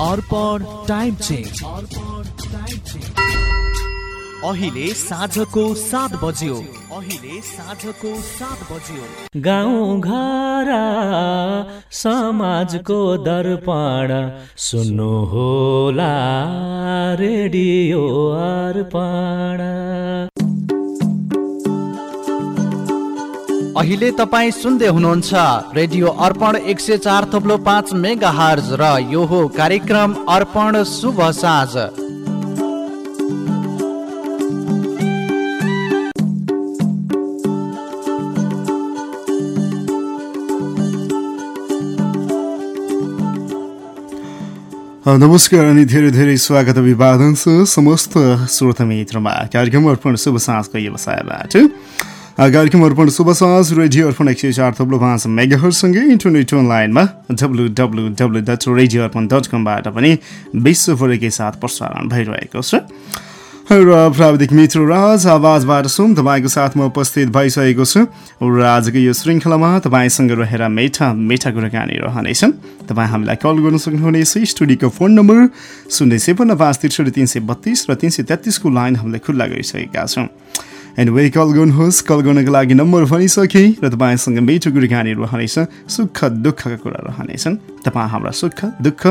अर्पण time change. अहिले साँझको सात बज्यो। अहिले साँझको सात बज्यो। गाउँ घर समाजको दर्पण। सुन्नु होला रेडियो अर्पण। अहिले तपाईँ सुन्दै हुनुहुन्छ रेडियो अर्पण एक सय चार थप्लो पाँच मेगा हर्ज र यो हो कार्यक्रम अर्पण शुभ साँझ। नमस्कार अनि धेरै धेरै स्वागत अभिवादन छ समस्त श्रोता मित्रमा। कार्यक्रम अर्पण शुभ साँझको व्यवसायबाट कार्यक्रम अर्पण शुभ रेडियो अर्पण एक सय चार थप्लो पाँच मेगाहरूसँगै इन्टरनेट अनलाइनमा W W W dot radio Arpan dot कमबाट पनि विश्वभरिकै साथ प्रसारण भइरहेको छ। र प्राविधिक मित्र राज आवाजबाट सुम तपाईँको साथमा उपस्थित भइसकेको छु। र आजको यो श्रृङ्खलामा तपाईँसँग रहेर मिठा मिठा कुराकानी रहनेछन् तपाईँ हामीलाई कल गर्न सक्नुहुनेछ। स्टुडियोको फोन नम्बर शून्य सपन्न पाँच त्रिसठी तिन सय बत्तिस र तिन सय तेत्तिसको लाइन हामीले खुल्ला गरिसकेका छौँ। एन्ड वे कल गर्नुहोस् कल गर्नको लागि नम्बर भनिसकेँ र तपाईँसँग मिठो कुराकानी रहनेछ सुख दुःखका कुरा रहनेछन् तपाईँ हाम्रा सुख दुःख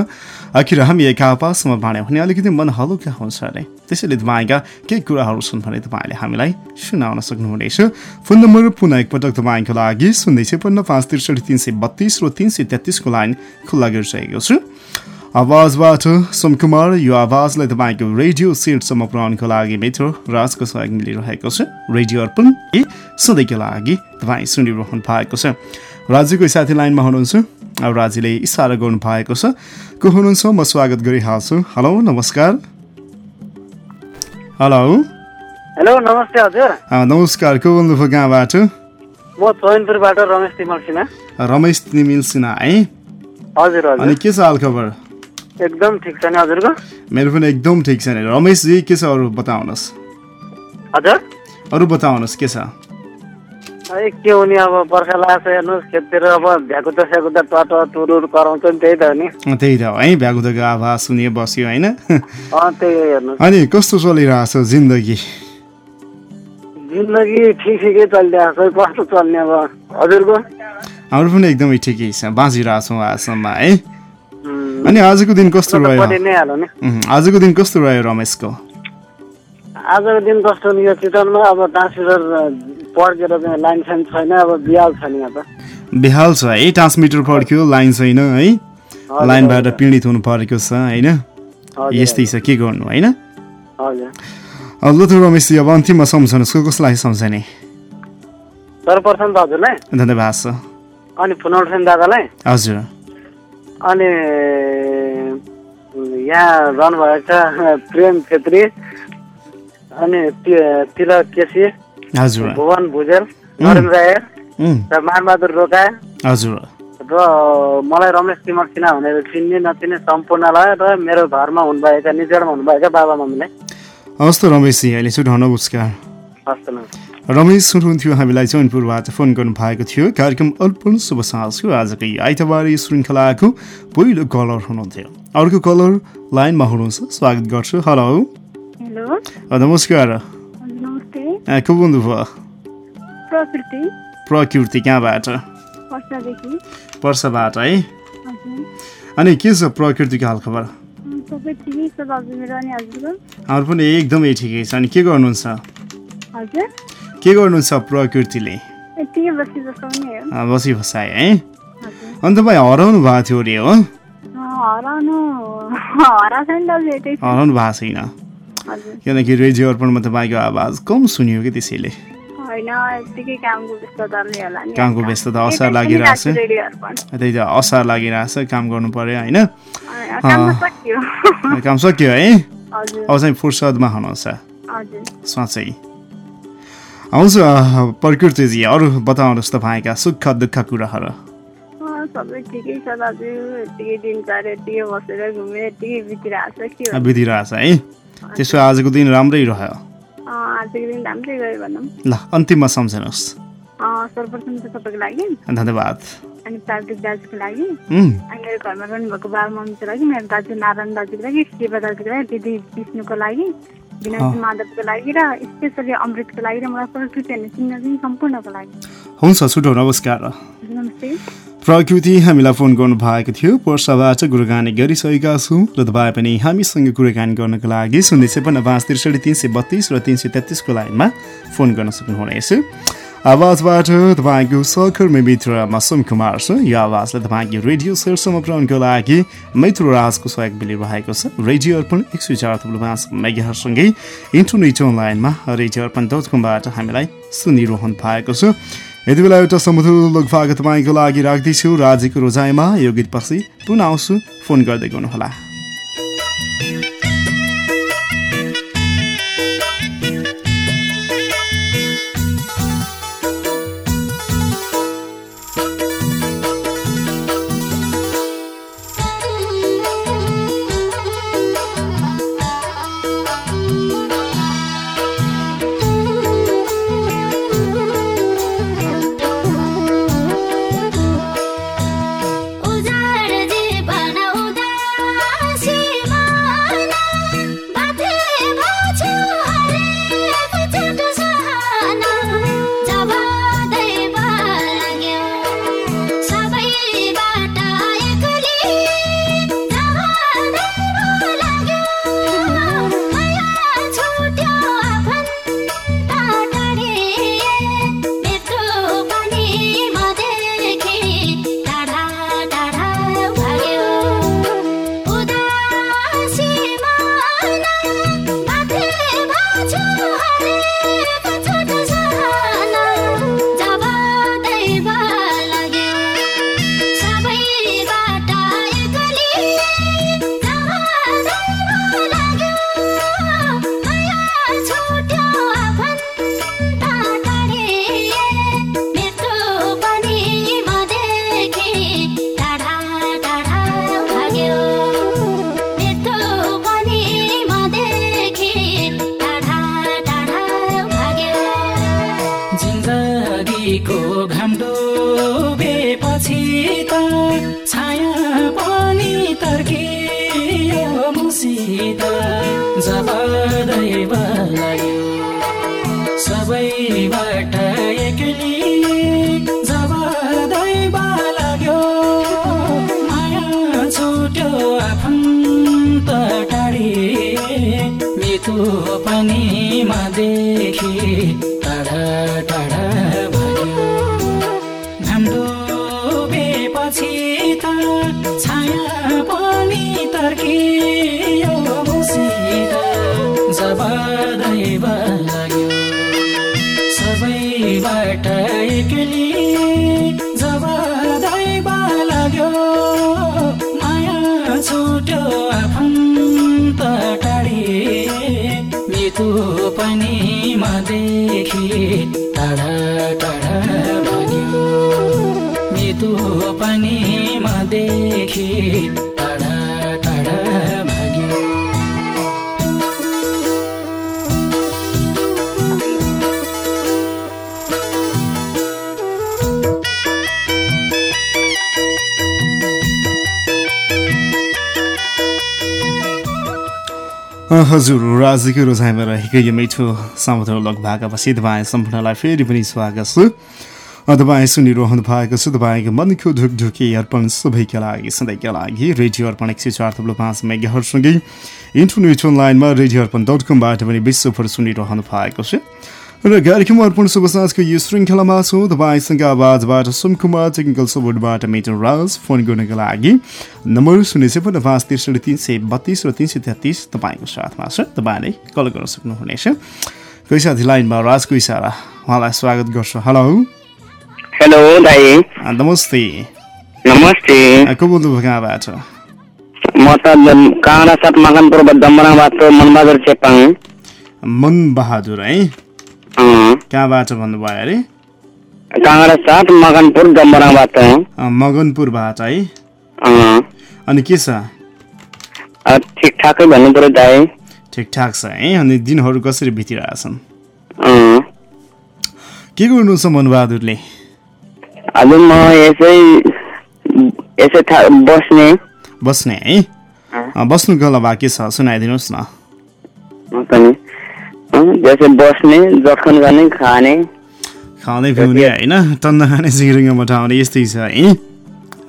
आखिर हामी एक आपसमा बाँड्यौँ भने अलिकति मन हलुका हुन्छ अरे त्यसैले तपाईँका केही कुराहरू छन् भने तपाईँले हामीलाई सुनाउन सक्नुहुनेछ फोन नम्बर पुनः एकपटक तपाईँको लागि शून्य छपन्न पाँच त्रिसठी तिन सय बत्तिस र तिन सय तेत्तिसको लाइन खुल्ला गरिसकेको छु आवाजबाट सोमकुमार यो आवाजलाई तपाईँको रेडियो सेटसम्म पुऱ्याउनको लागि मित्र राजको सहयोग मिलिरहेको छ। रेडियो अर्पण सधैँको लागि तपाईँ सुनिरहनु भएको छ। राज्यको साथी लाइनमा हुनुहुन्छ। अब राज्यले इसारा गर्नु भएको छ। को हुनुहुन्छ? म स्वागत गरिहाल्छु। हेलो नमस्कार। हेलो। हेलो नमस्ते हजुर। नमस्कार। को बोल्नुभयो कहाँबाट? म रमेश तिमल सिन्हा। रमेश तिमिल सिन्हा है? हजुर। अनि के छ हालखबर? एकदम ठिक छ नि हजुरको? मेरो पनि एकदम ठिक छ नि। रमेशजी के छ अरू बताउनुहोस्। हजुर? अरू बताउनुहोस् के छ? ए के हो नि अब बर्खा लाग्छ हेर्नुहोस् खेततिर अब भ्याकुता स्याकुता टट टुरुर कराउँछ नि त्यही त हो नि। त्यही त हो भ्यागुदको आवाज सुनियो बस्यो होइन? त्यही हो हेर्नुहोस्। अनि कस्तो चलिरहेछ जिन्दगी? जिन्दगी ठिक ठिकै चलिरहेको छ कस्तो चल्ने अब हजुरको? हाम्रो पनि एकदमै ठिकै छ बाँचिरहेछौँ आजसम्म है। अनि आजको दिन कस्तो रह्यो? आजको दिन कस्तो रह्यो रमेशको? आजको दिन कस्तो यो चितवनमा अब ट्रान्समिटर पड्केर लाइन साइन छैन अब बिहाल छ नि अब। बेहाल छ है? ट्रान्समिटर पड्क्यो लाइन छैन है? लाइनबाट पीडित हुनु परेको छ होइन? यस्तै छ के गर्नु होइन? ल त रमेशजी अब अन्तिममा सम्झनुहोस् कसलाई सम्झने? सर्वप्रथम त हजुरलाई धन्यवाद छ अनि उठाउने दादालाई। हजुर। अनि यहाँ रहनुभएको छ प्रेम छेत्री अनि तिलक केसी हजुर। भुवन भुजेल नरेन्द्र राय र मानबहादुर रोका हजुर। र मलाई रमेश तिमल सिन्हा भनेर चिन्ने नचिन्ने सम्पूर्णलाई र मेरो घरमा हुनुभएका निजरमा हुनुभएका बाबा मम्मीलाई हवस् त रमेशजी अहिले छुट नमस्कार हस्त नमस्कार रमेश हुनुहुन्थ्यो हामीलाई जौनपुरबाट फोन गर्नु भएको थियो। कार्यक्रम अर्पण शुभ साँझको आजको आइतबार श्रृङ्खलाको पहिलो कलर हुनुहुन्थ्यो। अर्को कलर लाइनमा हुनुहुन्छ स्वागत गर्छु। हेलो नमस्कार। को बोल्नुभयो? प्रकृति। प्रकृति कहाँबाट? पर्साबाट है? अनि के छ प्रकृतिको हालखबर? हाम्रो पनि एकदमै ठिकै छ। अनि के गर्नुहुन्छ? हजुर। के गर्नुहुन्छ प्रकृतिले बसी बसाए है? अनि तपाईँ हराउनु भएको थियो अरे हो? हराउनु भएको छैन। किनकि रेडियो अर्पणमा तपाईँको आवाज कम सुनियो कि त्यसैले? कामको व्यस्तता असार लागिरहेछ। त्यही त असार लागिरहेछ काम गर्नु पर्यो होइन? काम। सकियो। है? अब चाहिँ फुर्सदमा हुनुहुन्छ। साँच्चै। अह, प्रकृतिजी अरू बताउनुहोस् तपाईँका सुख दुःख कुराहरू। सबै ठिकै छ दाजु यत्तिकै दिनचर्या यत्तिकै बसेर घुमेर यत्तिकै बितिरहेको छ के बितिरहेछ है? त्यसो आजको दिन राम्रै रह्यो। आजको दिन राम्रै गयो भनौँ। ल अन्तिममा सम्झनुहोस्। सर्वप्रथम त तपाईँको लागि। धन्यवाद। अनि प्राविधिक दाजुको लागि। अनि मेरो घरमा रहनुभएको बाबा मम्मीको लागि मेरो दाजु नारायण दाजुको लागि शिव दाजुको लागि दिदी विष्णुको लागि। माधवको लागि र स्पेसली अमृतको लागि र मलाई प्रकृति हेर्ने चिन्ह सम्पूर्णको लागि। हुन्छ छुटो नमस्कार। नमस्ते। प्रकृति हामीलाई फोन गर्नु भएको थियो। वर्षाबाट कुराकानी गरिसकेका छौँ र तपाईँ पनि हामीसँग कुराकानी गर्नको लागि शून्य छेपन्न पाँच त्रिसठी तिन सय बत्तिस र तिन सय तेत्तिसको लाइनमा फोन गर्न सक्नुहुनेछ। आवाजबाट तपाईँको सहकर्मी मित्र मसुम कुमार छ यो आवाजले तपाईँको रेडियो सेयरसम्म पुर्याउनको लागि मित्र राजको सहयोग मिलिरहेको छ। रेडियो अर्पण एक सय चार थुप्रो पाँच मेगाहरूसँगै इन्टरनेट अनलाइनमा रेडियो अर्पण डट कमबाट हामीलाई सुनिरहनु भएको छ। यति बेला एउटा समुद्र लोकभाग तपाईँको लागि राख्दैछु। राज्यको रोजाइमा यो गीतपछि पुनः आउँछु। फोन गर्दै गर्नुहोला। हजुर राज्यको रोजाइमा रहेको यो मिठो समुद्र लोक भाकापछि तपाईँ सम्पूर्णलाई फेरि पनि स्वागत छ। तपाईँ सुनिरहनु भएको छ तपाईँको मनको ढुकढुकी अर्पण सबैका लागि सधैँका लागि रेडियो अर्पण एक सय चार थप्लो पाँच मेगाहरूसँगै इन्टरनेट अनलाइनमा रेडियो अर्पण डट कमबाट पनि विश्वभर सुनिरहनु भएको छ। र कार्यक्रम अर्पण शुभ साँझको यो श्रृङ्खलामा छौँ तपाईँसँग आवाजबाट सुमकुमार टेक्निकल सपोर्टबाट मिटर राज फोन गर्नको लागि नम्बर शून्य छपन्न पाँच त्रिसठी तिन सय बत्तिस र तिन सय तेत्तिस तपाईँको साथमा छ तपाईँले कल गर्न सक्नुहुनेछ कोही साथी लाइनमा राजको इसारा उहाँलाई स्वागत गर्छु हेलो हेलो दाई नमस्ते नमस्ते को बोल्नुभयो कहाँबाट म त काँडा साथ मकनपुर दमराबाट मनबहादुर चेपाङ मन बहादुर है कहाँबाट भन्नुभयो अरे? काँडा साथ? मकनपुर दमराबाट अ, मगनपुरबाट है। अनि के छ? अँ, ठिकठाकै भन्नु पऱ्यो दाई ठिकठाक छ है? अनि दिनहरू कसरी बितिरहेछन् के गर्नुहुन्छ मनबहादुरले? हजुर म यसै यसै बस्ने। बस्ने है? बस्नुको अलावा के छ? सुनाइदिनुहोस् न। जस्तै बस्ने जखन गर्ने खाने। खाँदै पिउने होइन? टन्न खाने सिरिङ मटाउने यस्तै छ है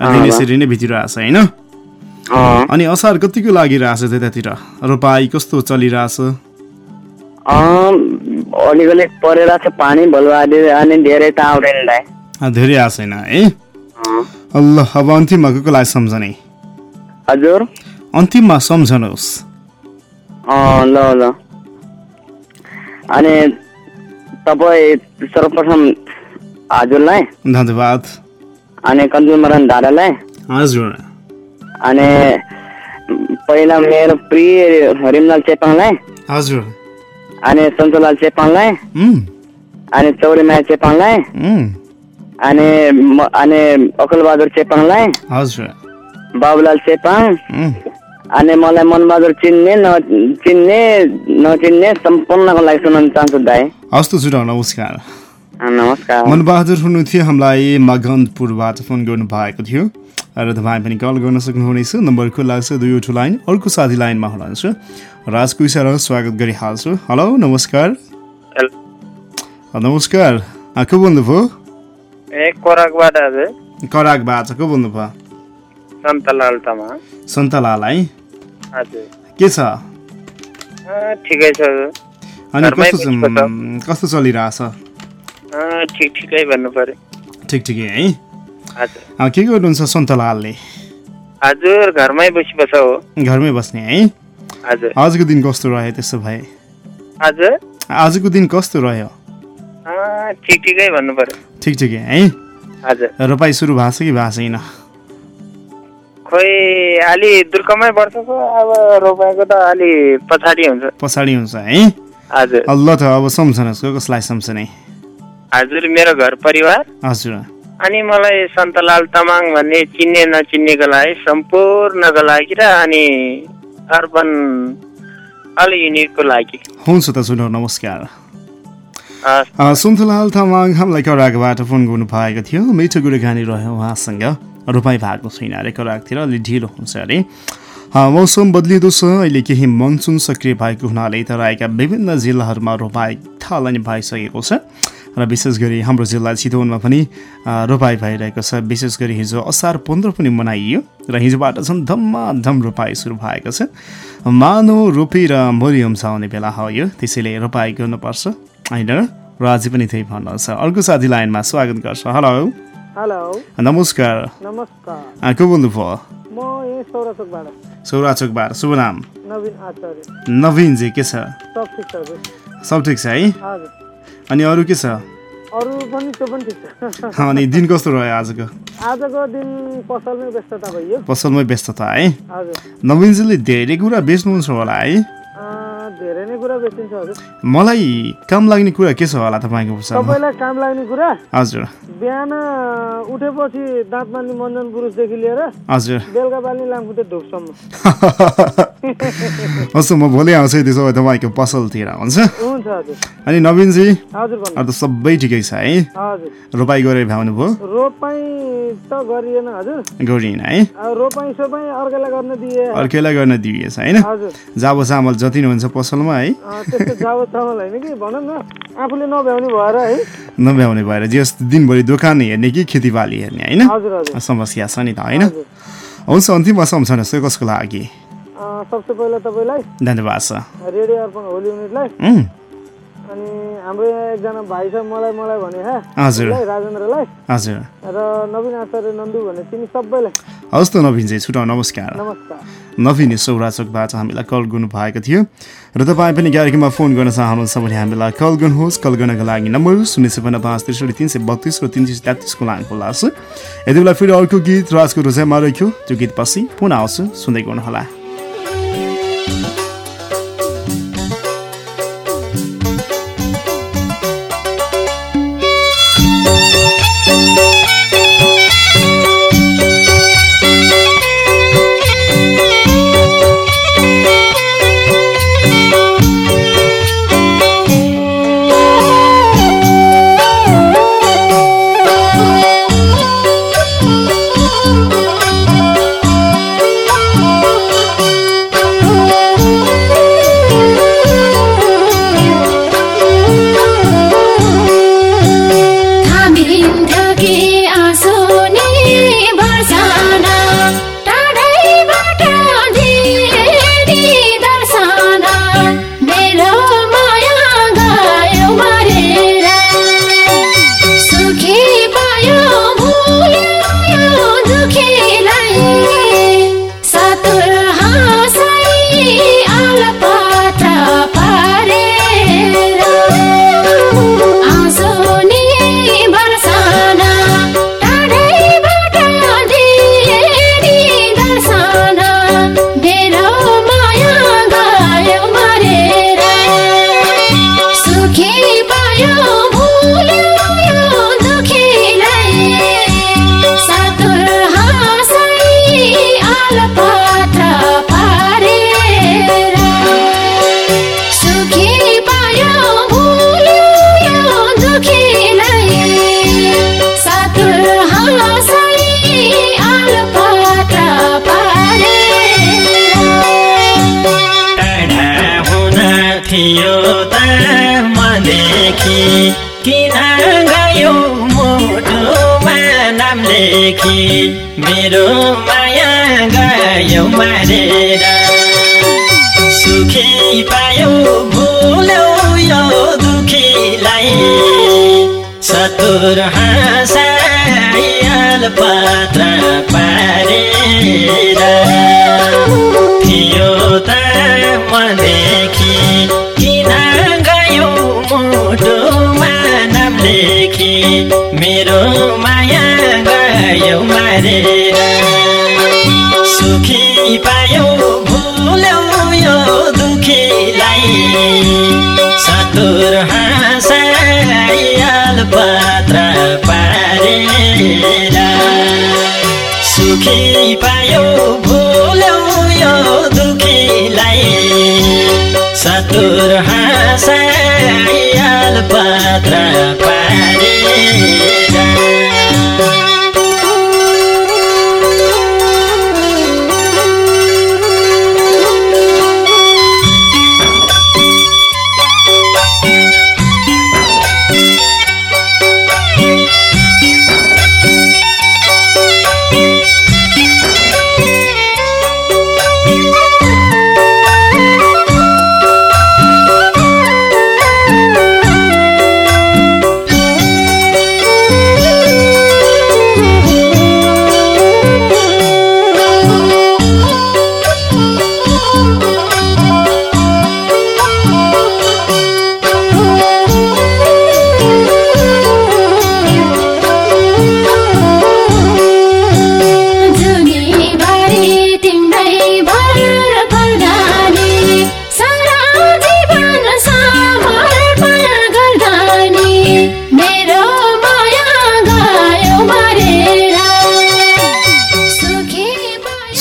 दिन यसरी नै बितिरहेछ होइन? अँ, अनि असार कतिको लागिरहेछ त्यतातिर? रोपाई कस्तो चलिरहेछ? अँ, अलिकति परेर छ पानी भलुवाले अनि धेरै त आउँदैन दाइ। धेरै आएको छैन है? ल अब अन्तिममा को कोलाई सम्झने? हजुर। अन्तिममा सम्झनुहोस्। अँ, ल ल। अनि तपाईँ सर्वप्रथम हजुरलाई धन्यवाद। अनि कञ्जुमरण दादालाई हजुर। अनि पहिला मेरो प्रिय रिमलाल चेपाङलाई हजुर। अनि सन्तोलाल चेपाङलाई अनि चौरीमाया चेपाङलाई अनि अनि अकुलबहादुर चेपाङलाई हजुर। बाबुलाल चेपाङ अनि मलाई मनबहादुर चिन्ने न चिन्ने नचिन्ने सम्पूर्णको लागि सुनाउन चाहन्छु दाई। हस् त छुटाउ नमस्कार। अँ, नमस्कार। मनबहादुर हुनुहुन्थ्यो हामीलाई मगनपुरबाट फोन गर्नु भएको थियो। र तपाईँ पनि कल गर्न सक्नुहुनेछ। नम्बर खुल्ला छ दुईवटा लाइन अर्को साथी लाइनमा हुनुहुन्छ। राजको इसारा स्वागत गरिहाल्छु। हेलो नमस्कार। नमस्कार। को बोल्नुभयो? ए कोराकबाट कराकबाट को बोल्नुभयो? सन्तलाल तामा सन्तलाल है? के छ? ठिकै छ। अनि कस्तो कस्तो चलिरहेछ? ठिक ठिकै भन्नु पर्यो। ठिक ठिकै है। के गर्नुहुन्छ सन्तलालले? हजुर घरमै बसी बस हो। घरमै बस्ने है। हजुर। आजको दिन कस्तो रह्यो त्यसो भए? हजुर। आजको दिन कस्तो रह्यो? ठिक ठिकै भन्नु पर्यो। ठिक ठिकै है। हजुर। रोपाइ सुरु भएको छ कि भएको छैन? खोइ अलि दुर्कमै वर्षको अब रोपाएको त अलि पछाडि हुन्छ। पछाडि हुन्छ है? हजुर। ल त अब सम्झनुहोस् कसलाई सम्झने? हजुर मेरो घर परिवार। हजुर। अनि मलाई सन्तलाल तामाङ भन्ने चिन्ने नचिन्नेको लागि सम्पूर्णको लागि र अनि अर्बन अल युनिटको लागि। हुन्छ त सुनौ नमस्कार। सुन्तलाल तामाङ हामीलाई कराकबाट फोन गर्नु भएको थियो। मिठो कुराकानी रह्यो उहाँसँग। रोपाइ भएको छैन अरे कराकतिर अलि ढिलो हुन्छ अरे। मौसम बदलिँदो छ। अहिले केही मनसुन सक्रिय भएको हुनाले तराईका विभिन्न जिल्लाहरूमा रोपाइ थालनी भइसकेको छ। र विशेष गरी हाम्रो जिल्ला चितवनमा पनि रोपाइ भइरहेको छ। विशेष गरी हिजो असार पन्ध्र पनि मनाइयो र हिजोबाट झन् धम्माधम रोपाइ सुरु भएको छ। मानव रोपी र मरि उम्साउने बेला हो यो। त्यसैले रोपाइ गर्नुपर्छ। होइन र अझै पनि त्यही भन्नु छ अर्को साथी लाइनमा स्वागत गर्छ। हेलो। हेलो नमस्कार नमस्कार को बोल्नुभयो म यही सौराचोकबाट सौराचोकबाट शुभ नाम नवीन आचार्य नवीनजी के छ सब ठिक छ हजुर सब ठिक छ है अनि अरू के छ अरू पनि त्यो पनि ठिक छ अनि दिन कस्तो रह्यो आजको आजको दिन पसलमै व्यस्तता भइयो पसलमै व्यस्तता है नवीनजीले धेरै कुरा बेच्नुहुन्छ होला है धेरै नै कुरा बेचिन्छ हजुर। मलाई काम लाग्ने कुरा के छ होला तपाईँको तपाईँलाई काम लाग्ने कुरा? हजुर। बिहान उठेपछि दाँत मान्ने मञ्जन पुरुषदेखि लिएर हजुर। बेलुका बाल्ने लामखुट्टे धुपसम्म हस् म भोलि आउँछु त्यसो भए तपाईँको पसलतिर हुन्छ? हुन्छ हजुर। अनि नवीनजी हजुर भन्नु अरू त सबै ठिकै छ है? हजुर। रोपाइ गरेर भ्याउनु भयो रोपाई त गरिएन हजुर। गरिएन है? अब रोपाई सोपाई अर्कैलाई गर्न दिए। अर्कैलाई गर्न दिइएछ होइन? जाबो चामल जति नै हुन्छ पसलमा है। नभ्याउने भएर है। नभ्याउने भएर जे दिनभरि दोकान हेर्ने कि खेतीबाली हेर्ने होइन? समस्या छ नि त होइन? हुन्छ अन्तिममा सम्झनुहोस् कसको लागि? सबसे पहिला तपाईँलाई धन्यवाद छ रेडियो अर्पण होली युनिटलाई। अनि हाम्रो यहाँ एकजना भाइ छ मलाई मलाई भने हजुर। राजेन्द्रलाई। हजुर। र नवीन आचार्य नन्दु भन्ने तिमी सबैलाई हवस् त नवीन चाहिँ छुटाउ नमस्कार। नमस्कार। नवीन सौराचोकबाट हामीलाई कल गर्नु भएको थियो। र तपाईँ पनि कार्यक्रममा फोन गर्न चाहनुहुन्छ भने हामीलाई कल गर्नुहोस्। कल गर्नको लागि नम्बर शून्य सपन्न पाँच त्रिसठी तिन सय बत्तिस र तिन सय तेत्तिसको लाइन खुल्ला छ। यति बेला फेरि अर्को गीत राजको रोजाइमा रह्यो त्यो गीत पछि पुनः आउँछु। सुन्दै गर्नुहोला। पत्र सतुर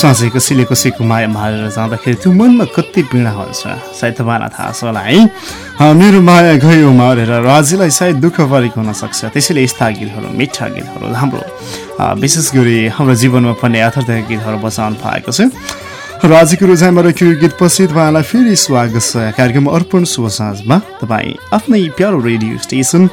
साँझैको सिलेको सिको माया मारेर जाँदाखेरि त्यो मनमा कति पीडा हुन्छ सायद तपाईँलाई थाहा छ होला है? मेरो माया गयो मारेर राजीलाई सायद दुःख परेको हुनसक्छ। त्यसैले यस्ता गीतहरू मिठा गीतहरू हाम्रो विशेष गरी हाम्रो जीवनमा पर्ने यथार्थ गीतहरू बचाउनु पाएको छ। राजीको रोजाइमा रहिएको गीतपछि तपाईँलाई फेरि स्वागत छ। कार्यक्रम अर्पण शुभ साँझमा तपाईँ आफ्नै प्यारो रेडियो स्टेसन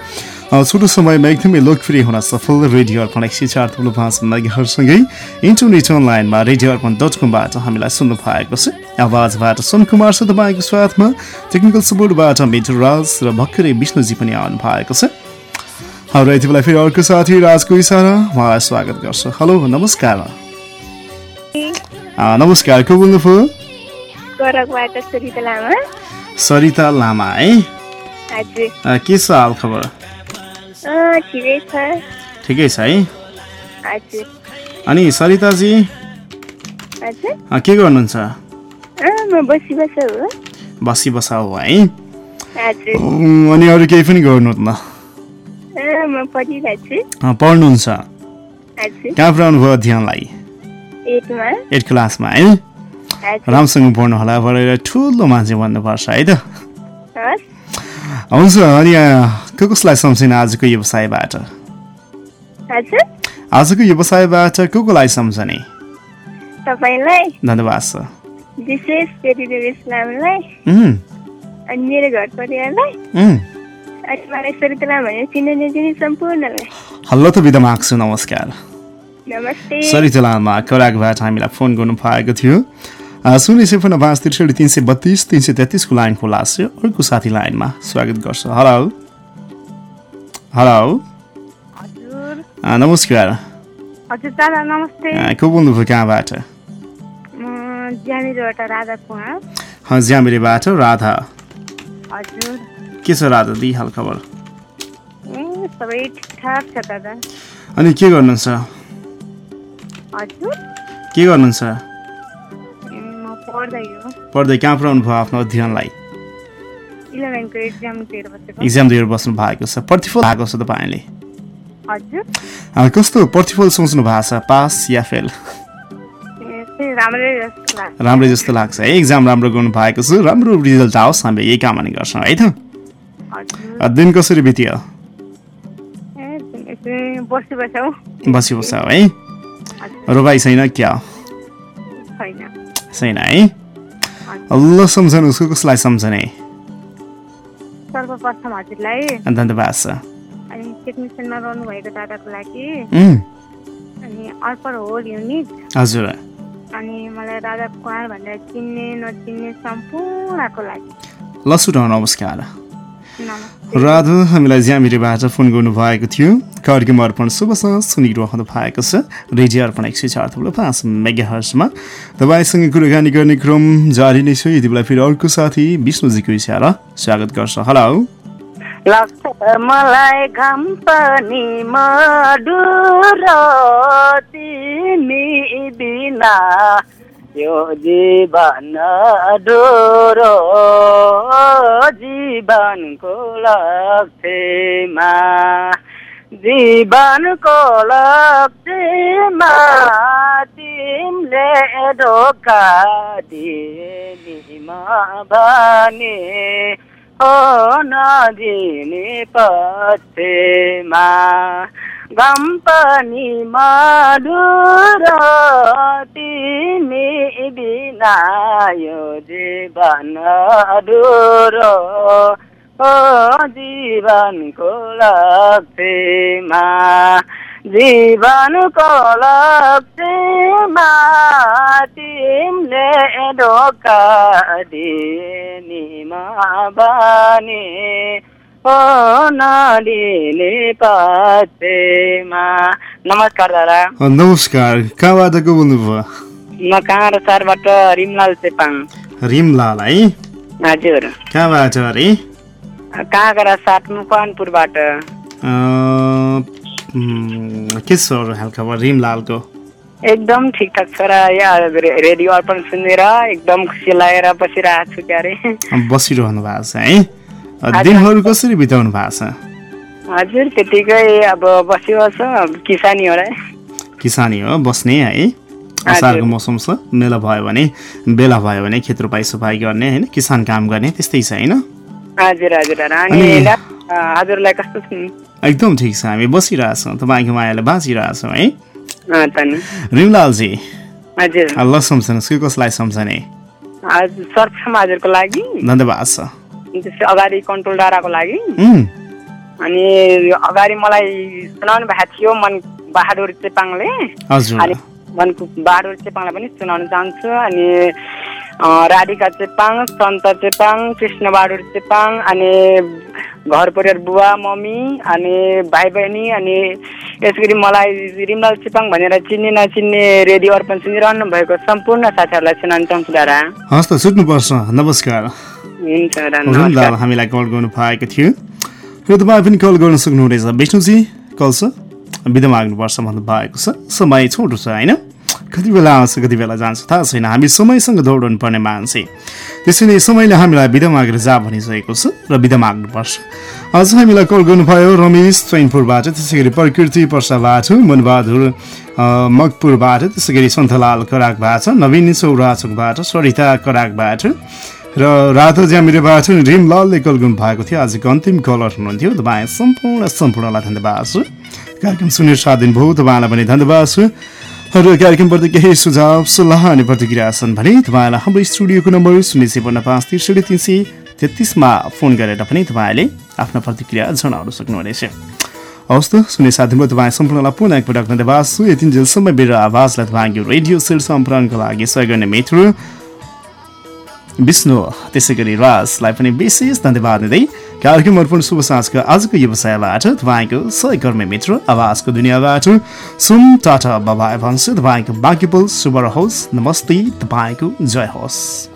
छोटो समयमा एकदमै लोकप्रिय हुन सफल रेडियो अर्पण एक सय चार थुलो पाँच मेगाहरूसँगै इन्टरनेट अनलाइनमा रेडियो अर्पण डट कमबाट हामीलाई सुन्नु भएको छ। आवाजबाट सोम कुमार छ तपाईँको साथमा। टेक्निकल सपोर्टबाट मिटर राज र भर्खरै विष्णुजी पनि आउनु भएको छ। हाम्रो यति बेला फेरि अर्को साथी राजको इसारा उहाँलाई स्वागत गर्छु। हेलो नमस्कार। नमस्कार को बोल्नुभयो? सुरिता लामा। है? के छ हाल खबर ठिकै छ। ठिकै छ है? अनि सरिताजी? के गर्नुहुन्छ? बसी बस हो। बसी बसा हो अनि अरू केही पनि गर्नु न पढ्नुहुन्छ? कहाँ पुऱ्याउनु भयो अध्ययनलाई? एट क्लासमा है? राम्रोसँग पढ्नु होला पढेर ठुलो मान्छे बन्नुपर्छ है त। हुन्छ अनि को कसलाई सम्झिन आजको व्यवसायबाट आजको व्यवसायबाट को कोलाई सम्झने धन्यवाद छ विशेष अनि मेरो घर परिवारलाई उम्। अनि मलाई सरिता भनेर चिन्ने नचिने सम्पूर्णलाई हल्लो त बिदा माग्छु नमस्कार सरिता लामा कराकबाट हामीलाई फोन गर्नु पाएको थियो शून्य सिफर पाँच त्रिसठी तिन सय बत्तिस तिन सय तेत्तिसको लाइन खुला छ अर्को साथी लाइनमा स्वागत गर्छु हेलो हेलो नमस्कार को बोल्नुभयो कहाँबाट ज्यामिरोबाट राधा के छ राधा दि हाल खबर अनि के गर्नुहुन्छ के गर्नुहुन्छ पढ्दै कहाँ पुऱ्याउनु भयो आफ्नो अध्ययनलाई? इक्जाम दिएर बस्नु भएको छ। प्रतिफल भएको छ तपाईँले? कस्तो प्रतिफल सोच्नु भएको छ? पास या फेल? राम्रै जस्तो लाग्छ। है। इक्जाम राम्रो गर्नु भएको छ। राम्रो रिजल्ट आओस् हामी यही कामना गर्छौँ है त। दिन कसरी बित्यो? बसी बस्छौ बसी बस है। रोपाइ छैन क्या? छैन है। ल सम्झनु उसको कसलाई सम्झने? प्रथम हजुरलाई। धन्यवाद छ। अनि टेक्निसियनमा रहनु भएको दादाको लागि। उम्, अनि अर्पण होल युनिट हजुर। अनि मलाई राजा कुमार भनेर चिन्ने नचिन्ने सम्पूर्णको लागि। ल सुरु नमस्कार राधु हामीलाई ज्यामिरेबाट फोन गर्नुभएको थियो। कार्यक्रम अर्पण शुभ सुनिरहनु भएको छ। रेडियो अर्पण एक सय चार थुप्रो पाँच मेगा हर्समा तपाईँसँग कुराकानी गर्ने क्रम जारी नै छ। यति बेला फेरि अर्को साथी विष्णुजीको इसारा स्वागत गर्छ। हेलो। मलाई घाम तिमी बिना यो जीवन अधुरो जीवनको लक्ष्यमा। जीवनको लक्ष्यमा तिमीले धोका दिएमा भने। ओ नदिने पक्षमा गम पनि मधुर तिमी बिना यो जीवन अधुरो ओ जीवनको लक्ष्यमा जीवनको लक्ष्यमा तिमीले ढोका दिनेमा बने। ओ नदिने पक्षमा नमस्कार दादा। नमस्कार। कहाँबाट को बोल्नुभयो? म कहाँ र सरबाट रिमलाल चेपाङ। रिमलाल है? हजुर। कहाँबाट अरे कहाँ गएर सात मुकवानपुरबाट के छ हालखबर रिमलालको? एकदम ठिकठाक छ र यहाँ रेडियो अर्पण सुनेर एकदम खुसी लागेर बसिरहेको छु क्यारे। बसिरहनु भएको छ है? दिनहरू कसरी बिताउनु भएको छ? हजुर त्यतिकै अब बसियो छ किसानी हो र। किसानी हो बस्ने है? असारको मौसम छ मेला भयो भने बेला भयो भने खेत रोपाइ सफाइ गर्ने होइन? किसान काम गर्ने त्यस्तै छ होइन? हजुर हजुर। अनि हजुरलाई कस्तो छ? एकदम ठिक छ हामी बसिरहेछौँ तपाईँको मायाले बाँचिरहेछौँ है? रिमलालजी हजुर ल सम्झनुहोस् कि कसलाई सम्झने सर्वप्रथम हजुरको लागि धन्यवाद छ त्यसपछि अगाडि कन्ट्रोल डाँडाको लागि अनि अगाडि मलाई सुनाउनु भएको थियो मन बहादुर चेपाङले अनि मन बहादुर चेपाङलाई पनि सुनाउन चाहन्छु अनि राधिका चेपाङ सन्त चेपाङ कृष्ण बहादुर चेपाङ अनि घर परिवार बुवा मम्मी अनि भाइ बहिनी अनि यस गरी मलाई रिमलाल चेपाङ भनेर चिन्ने नचिन्ने रेडियो अर्पण सुनिरहनु भएको सम्पूर्ण साथीहरूलाई सुनाउन चाहन्छु दादा हस् त सुत्नुपर्छ। नमस्कार। हुन्छ हामीलाई कल गर्नु भएको थियो। र तपाईँ पनि कल गर्न सक्नुहुनेछ। विष्णुजी कल छ बिदा माग्नुपर्छ भन्नु भएको छ। समय छोटो छ होइन? कति बेला आउँछ कति बेला जान्छ थाहा छैन। हामी समयसँग दौडनु पर्ने मान्छे त्यसैले समयले हामीलाई बिदा मागेर जा भनिसकेको छ र बिदा माग्नुपर्छ आज हामीलाई कल गर्नुभयो रमेश चैनपुरबाट त्यसै गरी प्रकृति पर्साबाट मनबहादुर मकपुरबाट त्यसै गरी सन्तलाल कराकबाट नवीन चौराचोकबाट सरिता कराकबाट र रातो ज्यामिरेबाट रिमलालले कल गर्नु भएको थियो। आजको अन्तिम कलर हुनुहुन्थ्यो तपाईँ सम्पूर्ण सम्पूर्णलाई धन्यवाद छ। कार्यक्रम सुनेर साथ दिनुभयो तपाईँलाई पनि धन्यवाद छ। र कार्यक्रमप्रति केही सुझाव सल्लाह अनि प्रतिक्रिया छन् भने तपाईँलाई हाम्रो स्टुडियोको नम्बर शून्य छपन्न पाँच त्रिसठी तिन सय तेत्तिसमा फोन गरेर पनि तपाईँले आफ्नो प्रतिक्रिया जनाउन सक्नुहुनेछ। हवस् त सुने साथीमा तपाईँ सम्पूर्णलाई पुनः एकपटक धन्यवाद। छु यतिन्जेलसम्म मेरो आवाजलाई तपाईँको रेडियो सेट सम्प्राणको लागि सहयोग गर्ने मित्र विष्णु त्यसै गरी राजलाई पनि विशेष धन्यवाद दिँदै कार्यक्रम अर्पण शुभ साँझको आजको व्यवसायबाट तपाईँको सहकर्मी मित्र आवाजको दुनियाँबाट सुन टाटा बाबा भन्छु तपाईँको बाँकीपल शुभ रहोस्। नमस्ते तपाईँको जय होस्।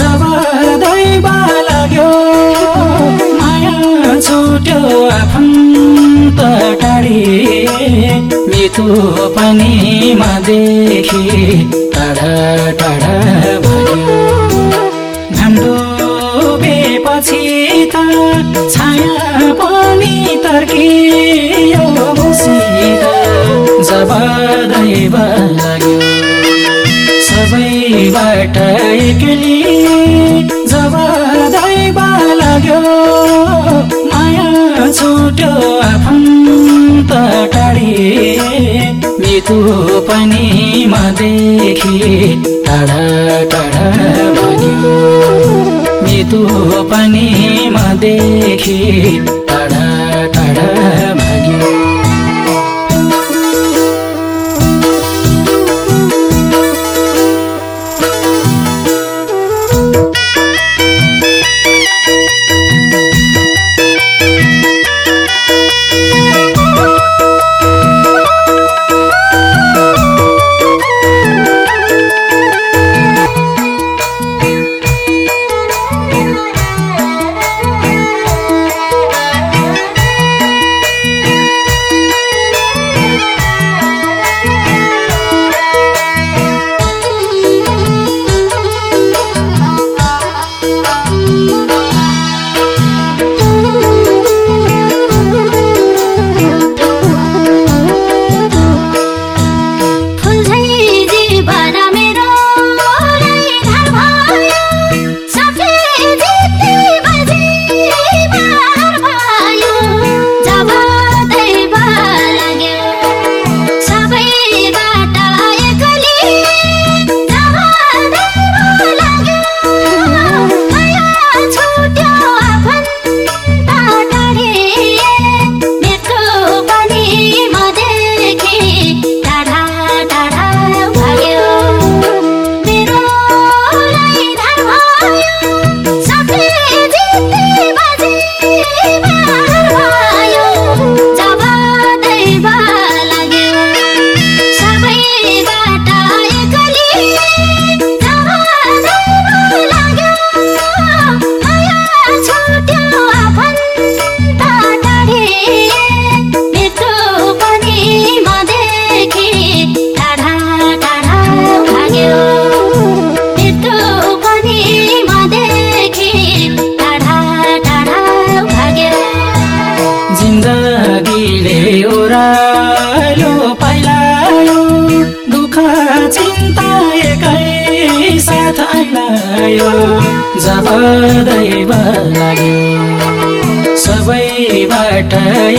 जब दैव लाग्यो माया छुट्यो आफन्त टाढी मृत्यु पनि देखि टाढा टाढा भयो। डुबेपछि त छाया पनि तर्कियो। जब दैव एक्लै जब दैव लाग्यो माया छुट्यो आफन्त टाढी मृत्यु पनि देखि टाढा टाढा भन्यो मृत्यु पनि देखि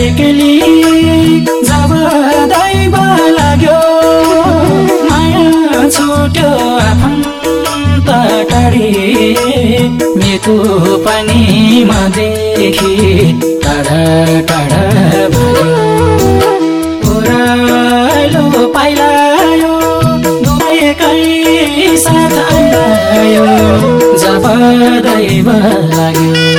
एक्लै जब दैव लाग्यो माया छुट्यो आफन्त टाढी मृत्यु पनि देखि टाढा टाढा भयो। दुवैकै साथ आइलायो जब दैव लाग्यो।